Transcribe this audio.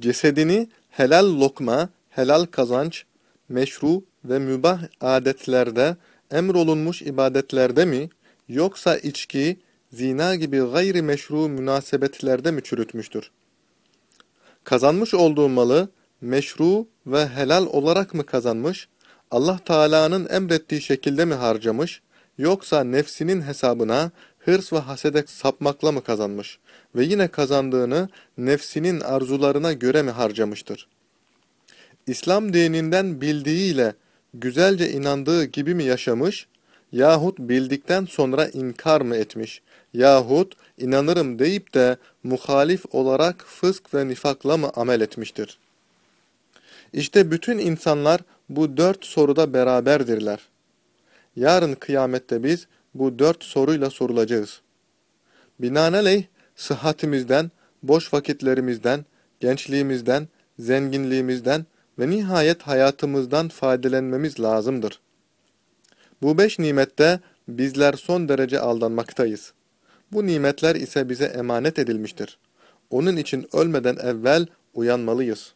cesedini helal lokma, helal kazanç, meşru ve mübah adetlerde, emrolunmuş ibadetlerde mi, yoksa içki, zina gibi gayri meşru münasebetlerde mi çürütmüştür? Kazanmış olduğu malı, meşru ve helal olarak mı kazanmış, Allah Teala'nın emrettiği şekilde mi harcamış, yoksa nefsinin hesabına hırs ve hasede sapmakla mı kazanmış ve yine kazandığını nefsinin arzularına göre mi harcamıştır? İslam dininden bildiğiyle güzelce inandığı gibi mi yaşamış yahut bildikten sonra inkar mı etmiş yahut inanırım deyip de muhalif olarak fısk ve nifakla mı amel etmiştir? İşte bütün insanlar bu dört soruda beraberdirler. Yarın kıyamette biz bu dört soruyla sorulacağız. Binaenaleyh sıhhatimizden, boş vakitlerimizden, gençliğimizden, zenginliğimizden ve nihayet hayatımızdan faydalanmamız lazımdır. Bu beş nimette bizler son derece aldanmaktayız. Bu nimetler ise bize emanet edilmiştir. Onun için ölmeden evvel uyanmalıyız.